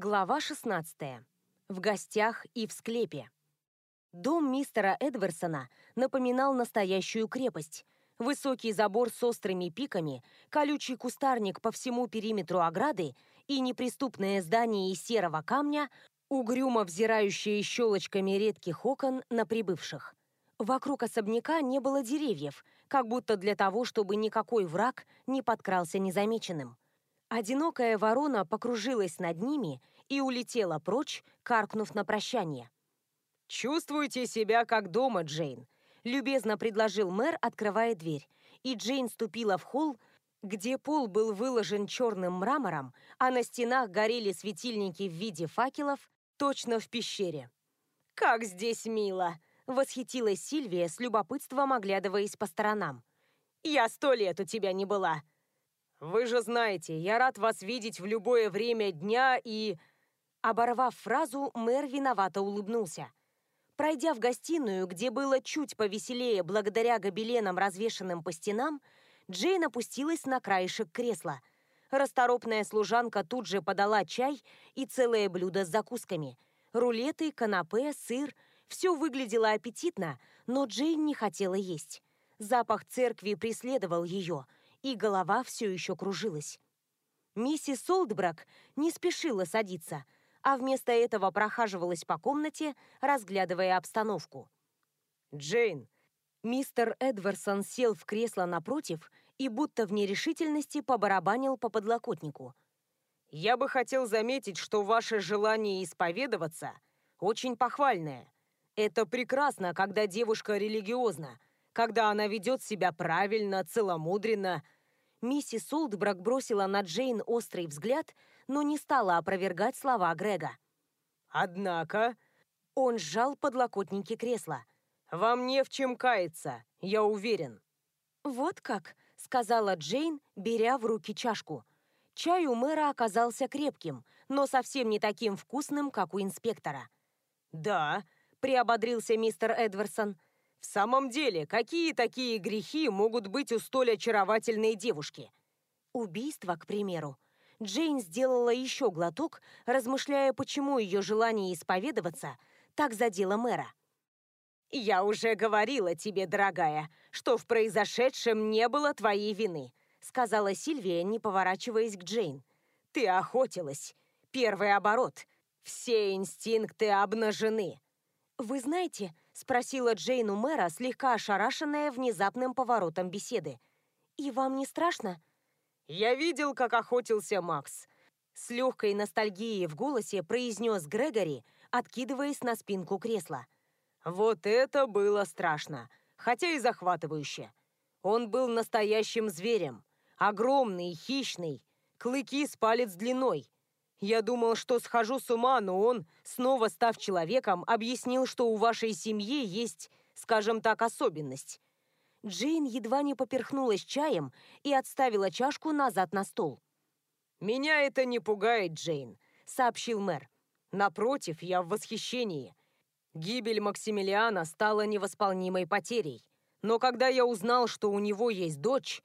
Глава 16. В гостях и в склепе. Дом мистера Эдварсона напоминал настоящую крепость. Высокий забор с острыми пиками, колючий кустарник по всему периметру ограды и неприступное здание из серого камня, угрюмо взирающие щелочками редких окон на прибывших. Вокруг особняка не было деревьев, как будто для того, чтобы никакой враг не подкрался незамеченным. Одинокая ворона покружилась над ними и улетела прочь, каркнув на прощание. «Чувствуйте себя как дома, Джейн», — любезно предложил мэр, открывая дверь. И Джейн ступила в холл, где пол был выложен черным мрамором, а на стенах горели светильники в виде факелов, точно в пещере. «Как здесь мило!» Восхитилась Сильвия с любопытством, оглядываясь по сторонам. «Я сто лет у тебя не была!» «Вы же знаете, я рад вас видеть в любое время дня и...» Оборвав фразу, мэр виновато улыбнулся. Пройдя в гостиную, где было чуть повеселее благодаря гобеленам, развешанным по стенам, Джейн опустилась на краешек кресла. Расторопная служанка тут же подала чай и целое блюдо с закусками. Рулеты, канапе, сыр – все выглядело аппетитно, но Джейн не хотела есть. Запах церкви преследовал ее, и голова все еще кружилась. Миссис Солдбрак не спешила садиться, а вместо этого прохаживалась по комнате, разглядывая обстановку. «Джейн!» Мистер Эдварсон сел в кресло напротив и будто в нерешительности побарабанил по подлокотнику. «Я бы хотел заметить, что ваше желание исповедоваться очень похвальное. Это прекрасно, когда девушка религиозна, когда она ведет себя правильно, целомудренно. Миссис Олдбрак бросила на Джейн острый взгляд, но не стала опровергать слова Грега. «Однако...» Он сжал подлокотники кресла. «Вам не в чем каяться, я уверен». «Вот как», — сказала Джейн, беря в руки чашку. Чай у мэра оказался крепким, но совсем не таким вкусным, как у инспектора. «Да», — приободрился мистер Эдварсон. «В самом деле, какие такие грехи могут быть у столь очаровательной девушки?» «Убийство, к примеру». Джейн сделала еще глоток, размышляя, почему ее желание исповедоваться так задело мэра. «Я уже говорила тебе, дорогая, что в произошедшем не было твоей вины», сказала Сильвия, не поворачиваясь к Джейн. «Ты охотилась. Первый оборот. Все инстинкты обнажены. «Вы знаете?» – спросила Джейн у мэра, слегка ошарашенная внезапным поворотом беседы. «И вам не страшно?» «Я видел, как охотился Макс», – с легкой ностальгией в голосе произнес Грегори, откидываясь на спинку кресла. «Вот это было страшно, хотя и захватывающе. Он был настоящим зверем, огромный, хищный, клыки с палец длиной, я думал, что схожу с ума, но он, снова став человеком, объяснил, что у вашей семьи есть, скажем так, особенность. Джейн едва не поперхнулась чаем и отставила чашку назад на стол. «Меня это не пугает, Джейн», — сообщил мэр. «Напротив, я в восхищении. Гибель Максимилиана стала невосполнимой потерей. Но когда я узнал, что у него есть дочь...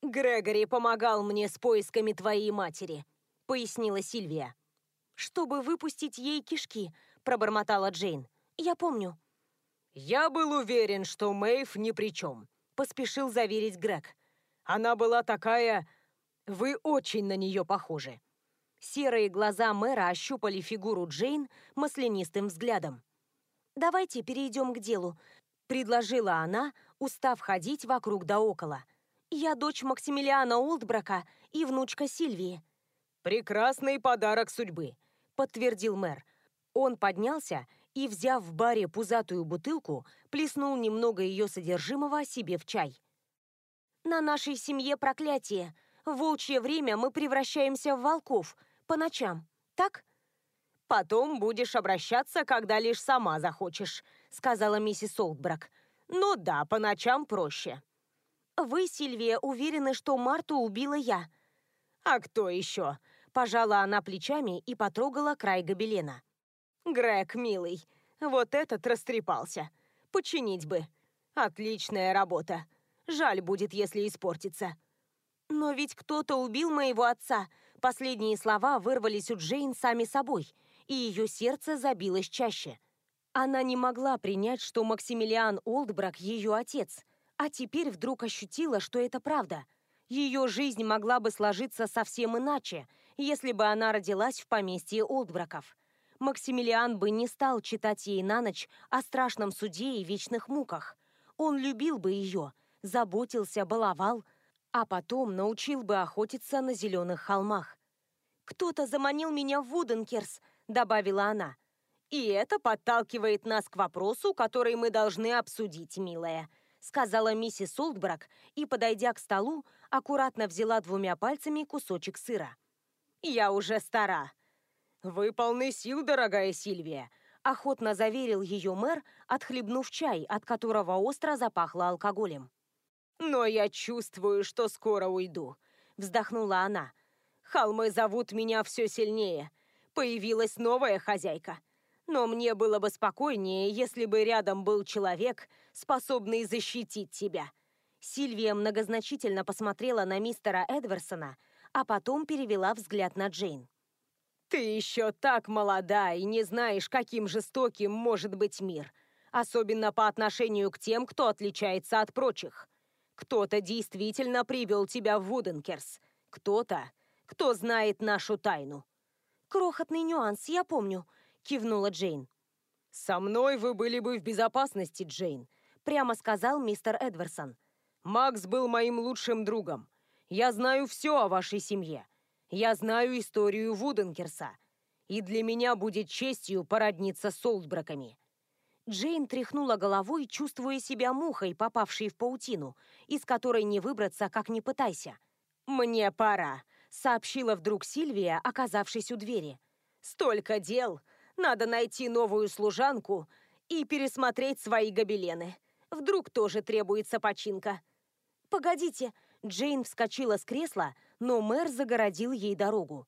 Грегори помогал мне с поисками твоей матери», пояснила Сильвия. «Чтобы выпустить ей кишки», — пробормотала Джейн. «Я помню». «Я был уверен, что Мэйв ни при чем», — поспешил заверить Грег. «Она была такая... Вы очень на нее похожи». Серые глаза мэра ощупали фигуру Джейн маслянистым взглядом. «Давайте перейдем к делу», — предложила она, устав ходить вокруг да около. «Я дочь Максимилиана Олдбрака и внучка Сильвии. «Прекрасный подарок судьбы», — подтвердил мэр. Он поднялся и, взяв в баре пузатую бутылку, плеснул немного ее содержимого себе в чай. «На нашей семье проклятие. В волчье время мы превращаемся в волков по ночам, так?» «Потом будешь обращаться, когда лишь сама захочешь», — сказала миссис Олдбрак. «Ну да, по ночам проще». «Вы, Сильвия, уверены, что Марту убила я?» «А кто еще?» Пожала она плечами и потрогала край гобелена. «Грег, милый, вот этот растрепался. Починить бы. Отличная работа. Жаль будет, если испортится». «Но ведь кто-то убил моего отца», Последние слова вырвались у Джейн сами собой, и ее сердце забилось чаще. Она не могла принять, что Максимилиан Олдбрак ее отец, а теперь вдруг ощутила, что это правда. Ее жизнь могла бы сложиться совсем иначе, если бы она родилась в поместье Олдбраков. Максимилиан бы не стал читать ей на ночь о страшном суде и вечных муках. Он любил бы ее, заботился, баловал, а потом научил бы охотиться на зеленых холмах. «Кто-то заманил меня в Вуденкерс», — добавила она. «И это подталкивает нас к вопросу, который мы должны обсудить, милая», — сказала миссис Олдбрак и, подойдя к столу, аккуратно взяла двумя пальцами кусочек сыра. «Я уже стара». «Вы полны сил, дорогая Сильвия», — охотно заверил ее мэр, отхлебнув чай, от которого остро запахло алкоголем. «Но я чувствую, что скоро уйду», — вздохнула она. «Холмы зовут меня все сильнее. Появилась новая хозяйка. Но мне было бы спокойнее, если бы рядом был человек, способный защитить тебя». Сильвия многозначительно посмотрела на мистера Эдварсона, а потом перевела взгляд на Джейн. «Ты еще так молода и не знаешь, каким жестоким может быть мир, особенно по отношению к тем, кто отличается от прочих. Кто-то действительно привел тебя в Вуденкерс. Кто-то, кто знает нашу тайну. Крохотный нюанс, я помню, кивнула Джейн. Со мной вы были бы в безопасности, Джейн, прямо сказал мистер Эдварсон. Макс был моим лучшим другом. Я знаю все о вашей семье. Я знаю историю Вуденкерса. И для меня будет честью породниться с Олдбраками. Джейн тряхнула головой, чувствуя себя мухой, попавшей в паутину, из которой не выбраться, как ни пытайся. «Мне пора», — сообщила вдруг Сильвия, оказавшись у двери. «Столько дел! Надо найти новую служанку и пересмотреть свои гобелены. Вдруг тоже требуется починка». «Погодите!» Джейн вскочила с кресла, но мэр загородил ей дорогу.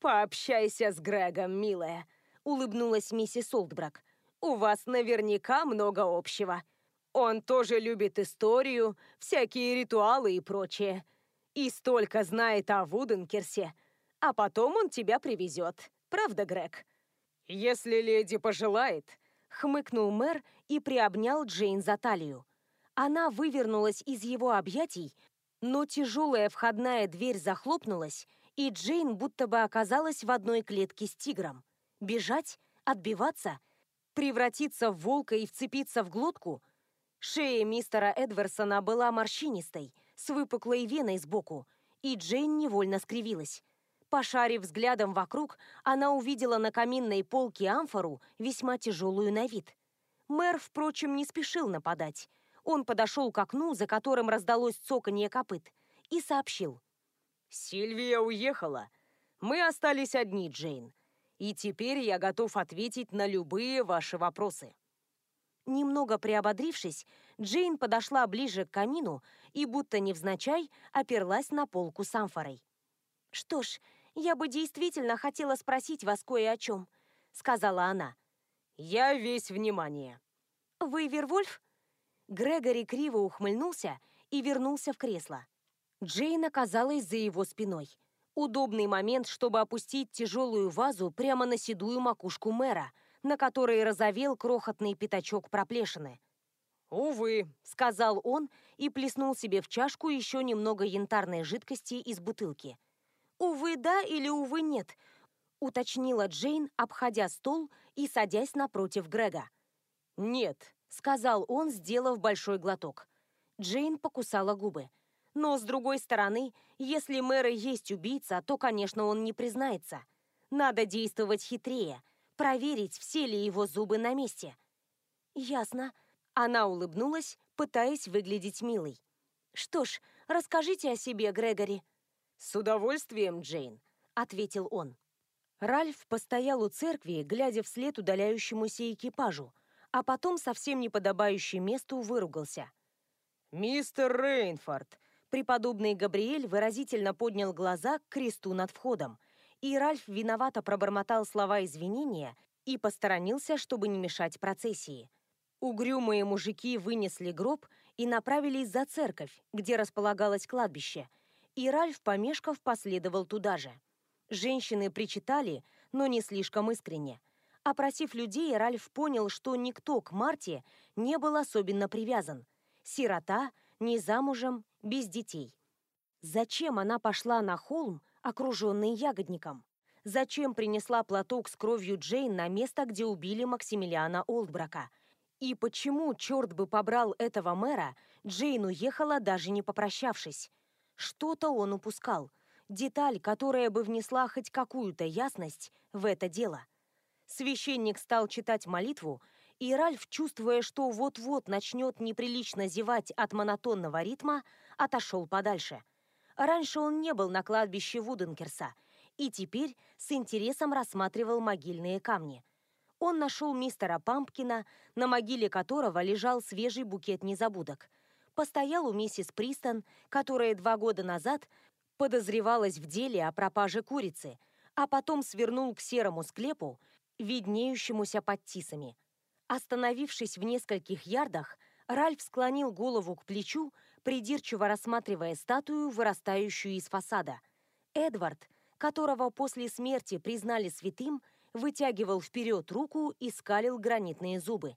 «Пообщайся с Грегом, милая», — улыбнулась миссис Олдбрак. У вас наверняка много общего. Он тоже любит историю, всякие ритуалы и прочее. И столько знает о Вуденкерсе. А потом он тебя привезет. Правда, Грег? Если леди пожелает, хмыкнул мэр и приобнял Джейн за талию. Она вывернулась из его объятий, но тяжелая входная дверь захлопнулась, и Джейн будто бы оказалась в одной клетке с тигром. Бежать? Отбиваться? Превратиться в волка и вцепиться в глотку? Шея мистера Эдварсона была морщинистой, с выпуклой веной сбоку, и Джейн невольно скривилась. Пошарив взглядом вокруг, она увидела на каминной полке амфору, весьма тяжелую на вид. Мэр, впрочем, не спешил нападать. Он подошел к окну, за которым раздалось цоканье копыт, и сообщил. «Сильвия уехала. Мы остались одни, Джейн и теперь я готов ответить на любые ваши вопросы». Немного приободрившись, Джейн подошла ближе к камину и, будто невзначай, оперлась на полку с амфорой. «Что ж, я бы действительно хотела спросить вас кое о чем», — сказала она. «Я весь внимание». «Вы Вервольф?» Грегори криво ухмыльнулся и вернулся в кресло. Джейн оказалась за его спиной. Удобный момент, чтобы опустить тяжелую вазу прямо на седую макушку мэра, на которой разовел крохотный пятачок проплешины. «Увы», — сказал он и плеснул себе в чашку еще немного янтарной жидкости из бутылки. «Увы, да или увы, нет», — уточнила Джейн, обходя стол и садясь напротив Грега. «Нет», — сказал он, сделав большой глоток. Джейн покусала губы. Но, с другой стороны, если мэра есть убийца, то, конечно, он не признается. Надо действовать хитрее, проверить, все ли его зубы на месте. Ясно. Она улыбнулась, пытаясь выглядеть милой. Что ж, расскажите о себе, Грегори. С удовольствием, Джейн, ответил он. Ральф постоял у церкви, глядя вслед удаляющемуся экипажу, а потом совсем неподобающий месту выругался. «Мистер Рейнфорд, Преподобный Габриэль выразительно поднял глаза к кресту над входом, и Ральф виновато пробормотал слова извинения и посторонился, чтобы не мешать процессии. Угрюмые мужики вынесли гроб и направились за церковь, где располагалось кладбище, и Ральф, помешков, последовал туда же. Женщины причитали, но не слишком искренне. Опросив людей, Ральф понял, что никто к Марте не был особенно привязан. Сирота, не замужем, без детей. Зачем она пошла на холм, окруженный ягодником? Зачем принесла платок с кровью Джейн на место, где убили Максимилиана Олдбрака? И почему, черт бы побрал этого мэра, Джейн уехала, даже не попрощавшись? Что-то он упускал. Деталь, которая бы внесла хоть какую-то ясность в это дело. Священник стал читать молитву, и Ральф, чувствуя, что вот-вот начнет неприлично зевать от монотонного ритма, отошел подальше. Раньше он не был на кладбище Вуденкерса и теперь с интересом рассматривал могильные камни. Он нашел мистера Пампкина, на могиле которого лежал свежий букет незабудок. Постоял у миссис Пристон, которая два года назад подозревалась в деле о пропаже курицы, а потом свернул к серому склепу, виднеющемуся под тисами. Остановившись в нескольких ярдах, Ральф склонил голову к плечу, придирчиво рассматривая статую, вырастающую из фасада. Эдвард, которого после смерти признали святым, вытягивал вперед руку и скалил гранитные зубы.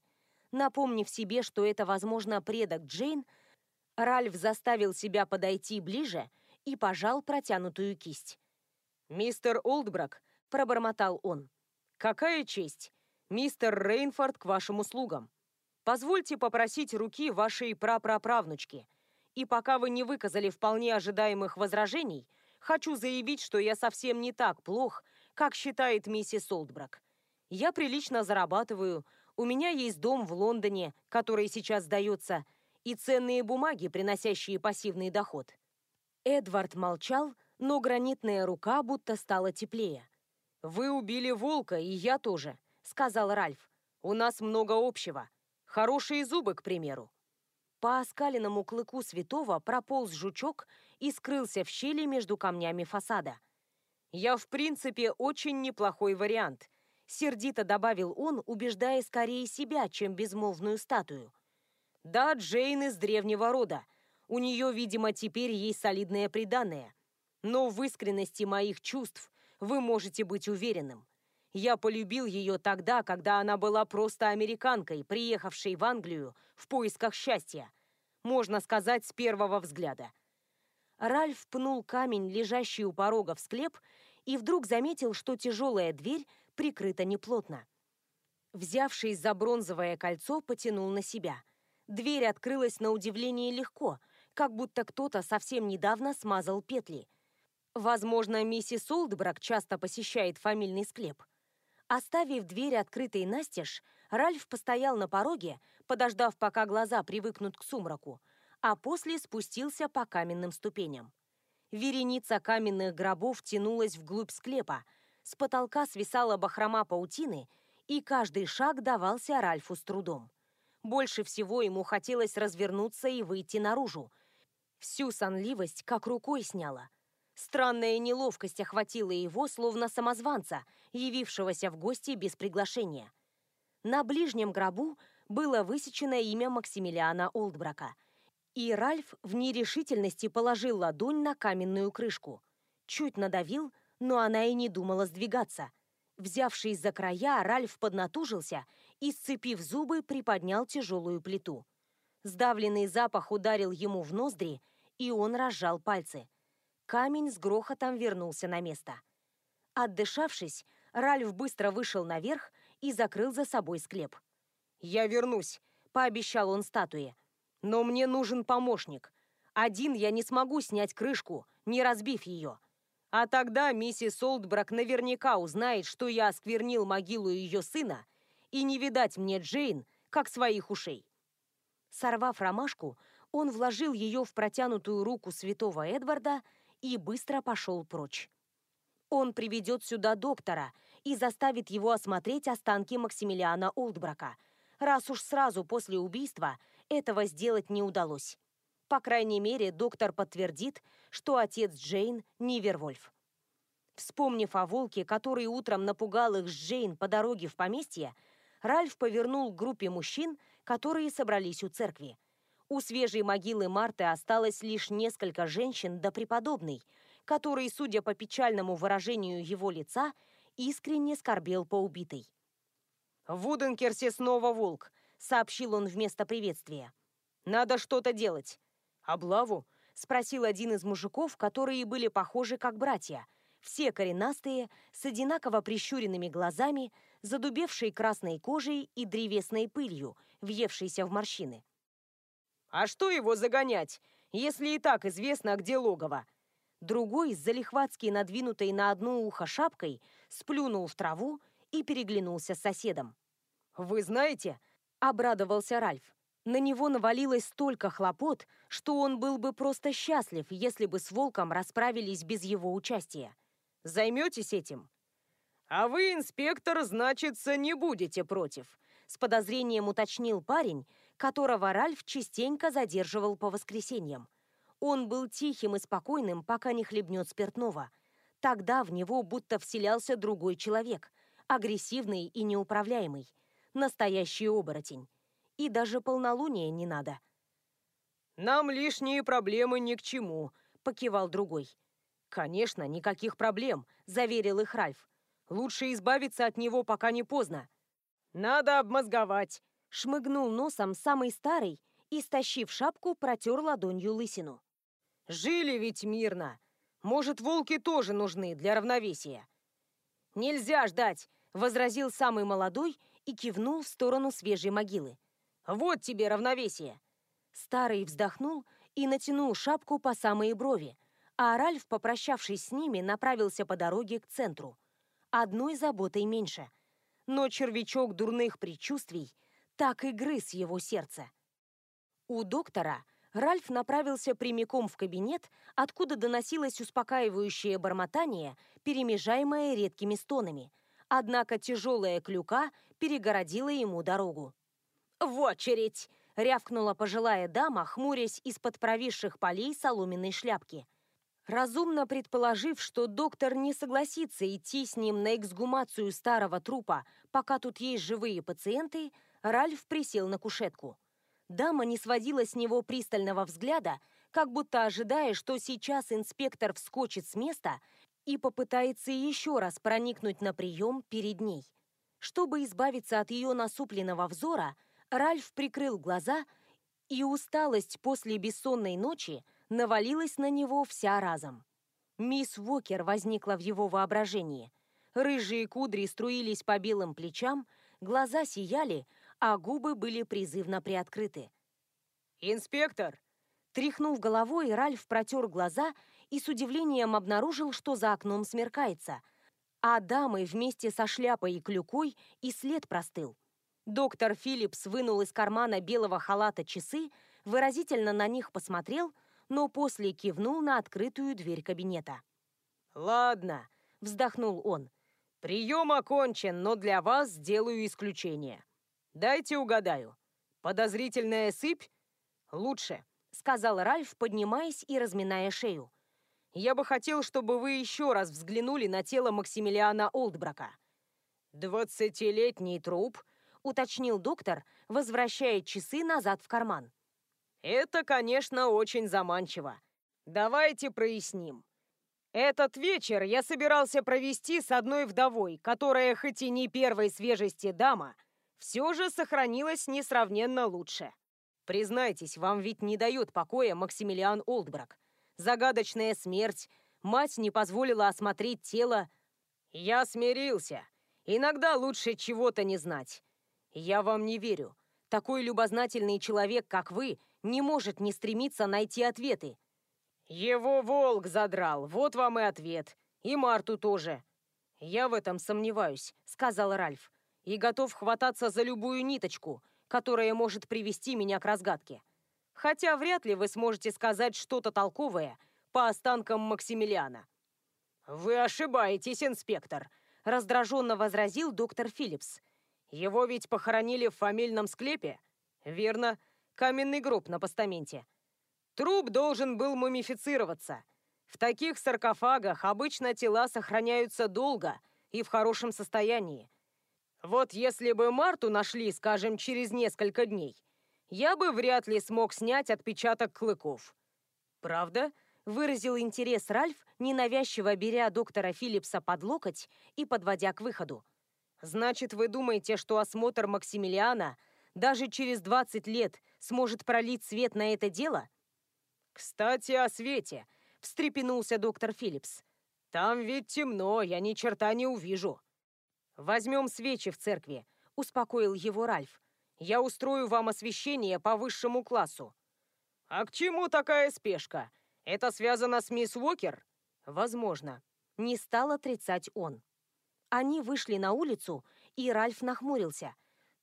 Напомнив себе, что это, возможно, предок Джейн, Ральф заставил себя подойти ближе и пожал протянутую кисть. «Мистер Олдбрак», — пробормотал он, — «какая честь! Мистер Рейнфорд к вашим услугам. Позвольте попросить руки вашей прапраправнучки. И пока вы не выказали вполне ожидаемых возражений, хочу заявить, что я совсем не так плох, как считает миссис Олдбрак. Я прилично зарабатываю, у меня есть дом в Лондоне, который сейчас сдается, и ценные бумаги, приносящие пассивный доход». Эдвард молчал, но гранитная рука будто стала теплее. «Вы убили волка, и я тоже», — сказал Ральф. «У нас много общего. Хорошие зубы, к примеру. По оскаленному клыку святого прополз жучок и скрылся в щели между камнями фасада. «Я, в принципе, очень неплохой вариант», — сердито добавил он, убеждая скорее себя, чем безмолвную статую. «Да, Джейн из древнего рода. У нее, видимо, теперь есть солидное приданное. Но в искренности моих чувств вы можете быть уверенным. Я полюбил ее тогда, когда она была просто американкой, приехавшей в Англию в поисках счастья. Можно сказать, с первого взгляда. Ральф пнул камень, лежащий у порога в склеп, и вдруг заметил, что тяжелая дверь прикрыта неплотно. Взявшись за бронзовое кольцо, потянул на себя. Дверь открылась на удивление легко, как будто кто-то совсем недавно смазал петли. Возможно, миссис Олдбрак часто посещает фамильный склеп – Оставив дверь открытой настежь, Ральф постоял на пороге, подождав, пока глаза привыкнут к сумраку, а после спустился по каменным ступеням. Вереница каменных гробов тянулась вглубь склепа, с потолка свисала бахрома паутины, и каждый шаг давался Ральфу с трудом. Больше всего ему хотелось развернуться и выйти наружу. Всю сонливость как рукой сняла. Странная неловкость охватила его, словно самозванца, явившегося в гости без приглашения. На ближнем гробу было высечено имя Максимилиана Олдбрака, и Ральф в нерешительности положил ладонь на каменную крышку. Чуть надавил, но она и не думала сдвигаться. Взявшись за края, Ральф поднатужился и, сцепив зубы, приподнял тяжелую плиту. Сдавленный запах ударил ему в ноздри, и он разжал пальцы – Камень с грохотом вернулся на место. Отдышавшись, Ральф быстро вышел наверх и закрыл за собой склеп. «Я вернусь», — пообещал он статуе. «Но мне нужен помощник. Один я не смогу снять крышку, не разбив ее. А тогда миссис Олдбрак наверняка узнает, что я осквернил могилу ее сына, и не видать мне Джейн, как своих ушей». Сорвав ромашку, он вложил ее в протянутую руку святого Эдварда и быстро пошел прочь. Он приведет сюда доктора и заставит его осмотреть останки Максимилиана Олдбрака, раз уж сразу после убийства этого сделать не удалось. По крайней мере, доктор подтвердит, что отец Джейн не Вервольф. Вспомнив о волке, который утром напугал их с Джейн по дороге в поместье, Ральф повернул к группе мужчин, которые собрались у церкви. У свежей могилы Марты осталось лишь несколько женщин да преподобный, который, судя по печальному выражению его лица, искренне скорбел по убитой. «В Уденкерсе снова волк», — сообщил он вместо приветствия. «Надо что-то делать». «Облаву?» — спросил один из мужиков, которые были похожи как братья. Все коренастые, с одинаково прищуренными глазами, задубевшей красной кожей и древесной пылью, въевшейся в морщины. «А что его загонять, если и так известно, где логово?» Другой, залихватски надвинутой на одно ухо шапкой, сплюнул в траву и переглянулся с соседом. «Вы знаете?» – обрадовался Ральф. На него навалилось столько хлопот, что он был бы просто счастлив, если бы с волком расправились без его участия. «Займетесь этим?» «А вы, инспектор, значится, не будете против», – с подозрением уточнил парень, которого Ральф частенько задерживал по воскресеньям. Он был тихим и спокойным, пока не хлебнет спиртного. Тогда в него будто вселялся другой человек, агрессивный и неуправляемый, настоящий оборотень. И даже полнолуния не надо. «Нам лишние проблемы ни к чему», — покивал другой. «Конечно, никаких проблем», — заверил их Ральф. «Лучше избавиться от него, пока не поздно». «Надо обмозговать», — шмыгнул носом самый старый и, стащив шапку, протер ладонью лысину. Жили ведь мирно. Может, волки тоже нужны для равновесия. Нельзя ждать, возразил самый молодой и кивнул в сторону свежей могилы. Вот тебе равновесие. Старый вздохнул и натянул шапку по самые брови, а Ральф, попрощавшись с ними, направился по дороге к центру. Одной заботой меньше. Но червячок дурных предчувствий так и грыз его сердце. У доктора Ральф направился прямиком в кабинет, откуда доносилось успокаивающее бормотание, перемежаемое редкими стонами. Однако тяжелая клюка перегородила ему дорогу. «В очередь!» — рявкнула пожилая дама, хмурясь из-под провисших полей соломенной шляпки. Разумно предположив, что доктор не согласится идти с ним на эксгумацию старого трупа, пока тут есть живые пациенты, Ральф присел на кушетку. Дама не сводила с него пристального взгляда, как будто ожидая, что сейчас инспектор вскочит с места и попытается еще раз проникнуть на прием перед ней. Чтобы избавиться от ее насупленного взора, Ральф прикрыл глаза, и усталость после бессонной ночи навалилась на него вся разом. Мисс Вокер возникла в его воображении. Рыжие кудри струились по белым плечам, глаза сияли, а губы были призывно приоткрыты. «Инспектор!» Тряхнув головой, Ральф протер глаза и с удивлением обнаружил, что за окном смеркается, а дамы вместе со шляпой и клюкой и след простыл. Доктор Филлипс вынул из кармана белого халата часы, выразительно на них посмотрел, но после кивнул на открытую дверь кабинета. «Ладно», — вздохнул он, — «прием окончен, но для вас сделаю исключение». Дайте угадаю. Подозрительная сыпь? Лучше, сказал Ральф, поднимаясь и разминая шею. Я бы хотел, чтобы вы еще раз взглянули на тело Максимилиана Олдбрака. «Двадцатилетний труп», — уточнил доктор, возвращая часы назад в карман. «Это, конечно, очень заманчиво. Давайте проясним. Этот вечер я собирался провести с одной вдовой, которая хоть и не первой свежести дама, все же сохранилось несравненно лучше. Признайтесь, вам ведь не дает покоя Максимилиан Олдбрак. Загадочная смерть, мать не позволила осмотреть тело. Я смирился. Иногда лучше чего-то не знать. Я вам не верю. Такой любознательный человек, как вы, не может не стремиться найти ответы. Его волк задрал, вот вам и ответ. И Марту тоже. Я в этом сомневаюсь, сказал Ральф и готов хвататься за любую ниточку, которая может привести меня к разгадке. Хотя вряд ли вы сможете сказать что-то толковое по останкам Максимилиана. «Вы ошибаетесь, инспектор», — раздраженно возразил доктор Филлипс. «Его ведь похоронили в фамильном склепе?» «Верно, каменный гроб на постаменте. Труп должен был мумифицироваться. В таких саркофагах обычно тела сохраняются долго и в хорошем состоянии, вот если бы Марту нашли, скажем, через несколько дней, я бы вряд ли смог снять отпечаток клыков. Правда? Выразил интерес Ральф, ненавязчиво беря доктора Филлипса под локоть и подводя к выходу. Значит, вы думаете, что осмотр Максимилиана даже через 20 лет сможет пролить свет на это дело? Кстати, о свете, встрепенулся доктор Филлипс. Там ведь темно, я ни черта не увижу. Возьмем свечи в церкви, успокоил его Ральф. Я устрою вам освещение по высшему классу. А к чему такая спешка? Это связано с мисс Уокер? Возможно. Не стал отрицать он. Они вышли на улицу, и Ральф нахмурился.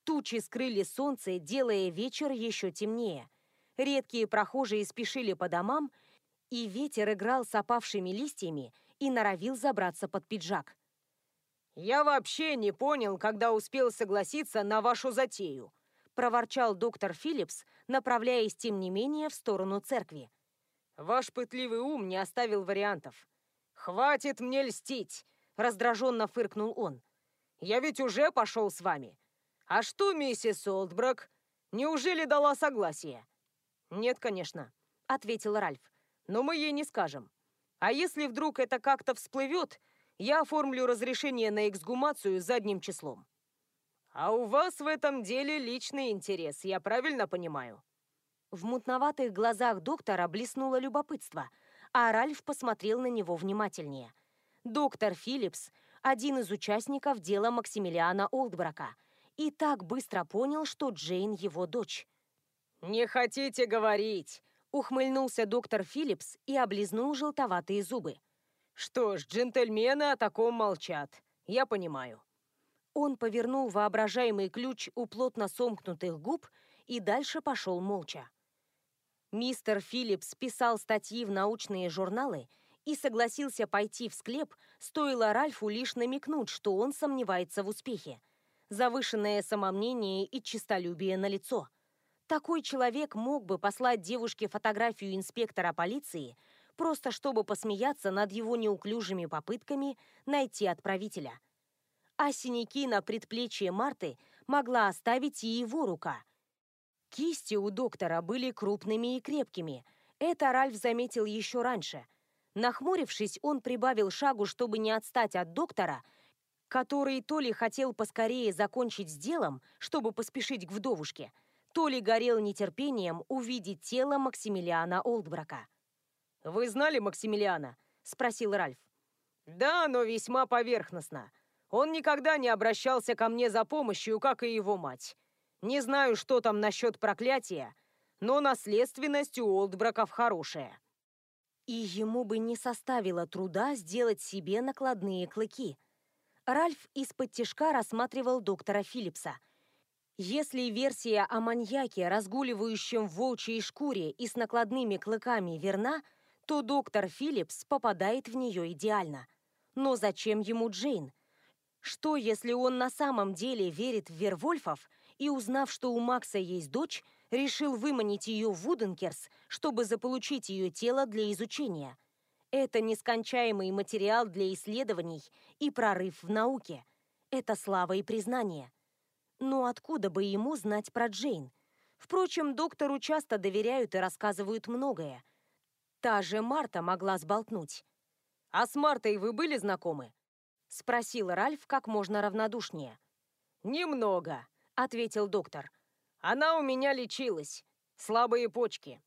Тучи скрыли солнце, делая вечер еще темнее. Редкие прохожие спешили по домам, и ветер играл с опавшими листьями и норовил забраться под пиджак. «Я вообще не понял, когда успел согласиться на вашу затею», проворчал доктор Филлипс, направляясь, тем не менее, в сторону церкви. «Ваш пытливый ум не оставил вариантов. Хватит мне льстить!» Раздраженно фыркнул он. «Я ведь уже пошел с вами. А что, миссис Олдбрак, неужели дала согласие?» «Нет, конечно», — ответил Ральф. «Но мы ей не скажем. А если вдруг это как-то всплывет, я оформлю разрешение на эксгумацию задним числом». «А у вас в этом деле личный интерес, я правильно понимаю?» В мутноватых глазах доктора блеснуло любопытство, а Ральф посмотрел на него внимательнее. Доктор Филлипс – один из участников дела Максимилиана Олдбрака, и так быстро понял, что Джейн его дочь. «Не хотите говорить?» – ухмыльнулся доктор Филлипс и облизнул желтоватые зубы. «Что ж, джентльмены о таком молчат. Я понимаю». Он повернул воображаемый ключ у плотно сомкнутых губ и дальше пошел молча. Мистер Филлипс писал статьи в научные журналы и согласился пойти в склеп, стоило Ральфу лишь намекнуть, что он сомневается в успехе. Завышенное самомнение и честолюбие на лицо. Такой человек мог бы послать девушке фотографию инспектора полиции, просто чтобы посмеяться над его неуклюжими попытками найти отправителя. А синяки на предплечье Марты могла оставить и его рука. Кисти у доктора были крупными и крепкими. Это Ральф заметил еще раньше – Нахмурившись, он прибавил шагу, чтобы не отстать от доктора, который то ли хотел поскорее закончить с делом, чтобы поспешить к вдовушке, то ли горел нетерпением увидеть тело Максимилиана Олдбрака. «Вы знали Максимилиана?» – спросил Ральф. «Да, но весьма поверхностно. Он никогда не обращался ко мне за помощью, как и его мать. Не знаю, что там насчет проклятия, но наследственность у Олдбраков хорошая». И ему бы не составило труда сделать себе накладные клыки. Ральф из-под тишка рассматривал доктора Филлипса. Если версия о маньяке, разгуливающем в волчьей шкуре и с накладными клыками, верна, то доктор Филлипс попадает в нее идеально. Но зачем ему Джейн? Что, если он на самом деле верит в Вервольфов и, узнав, что у Макса есть дочь, решил выманить ее в Вуденкерс, чтобы заполучить ее тело для изучения. Это нескончаемый материал для исследований и прорыв в науке. Это слава и признание. Но откуда бы ему знать про Джейн? Впрочем, доктору часто доверяют и рассказывают многое. Та же Марта могла сболтнуть. «А с Мартой вы были знакомы?» — спросил Ральф как можно равнодушнее. «Немного», — ответил доктор. Она у меня лечилась. Слабые почки.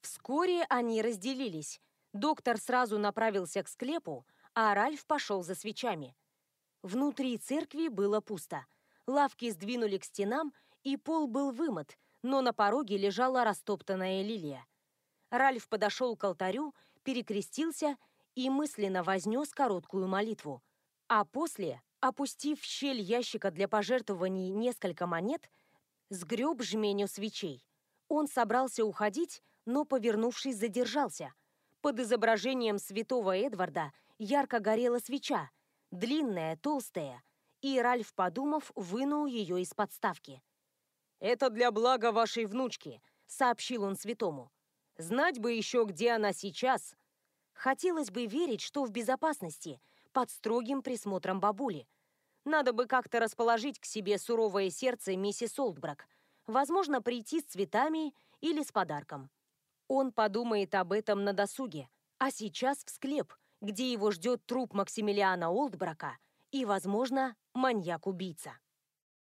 Вскоре они разделились. Доктор сразу направился к склепу, а Ральф пошел за свечами. Внутри церкви было пусто. Лавки сдвинули к стенам, и пол был вымыт, но на пороге лежала растоптанная лилия. Ральф подошел к алтарю, перекрестился и мысленно вознес короткую молитву. А после, опустив в щель ящика для пожертвований несколько монет, сгреб жменю свечей. Он собрался уходить, но, повернувшись, задержался. Под изображением святого Эдварда ярко горела свеча, длинная, толстая, и Ральф, подумав, вынул ее из подставки. «Это для блага вашей внучки», — сообщил он святому. «Знать бы еще, где она сейчас». Хотелось бы верить, что в безопасности, под строгим присмотром бабули. Надо бы как-то расположить к себе суровое сердце миссис Олдбрак. Возможно, прийти с цветами или с подарком. Он подумает об этом на досуге, а сейчас в склеп, где его ждет труп Максимилиана Олдбрака и, возможно, маньяк-убийца.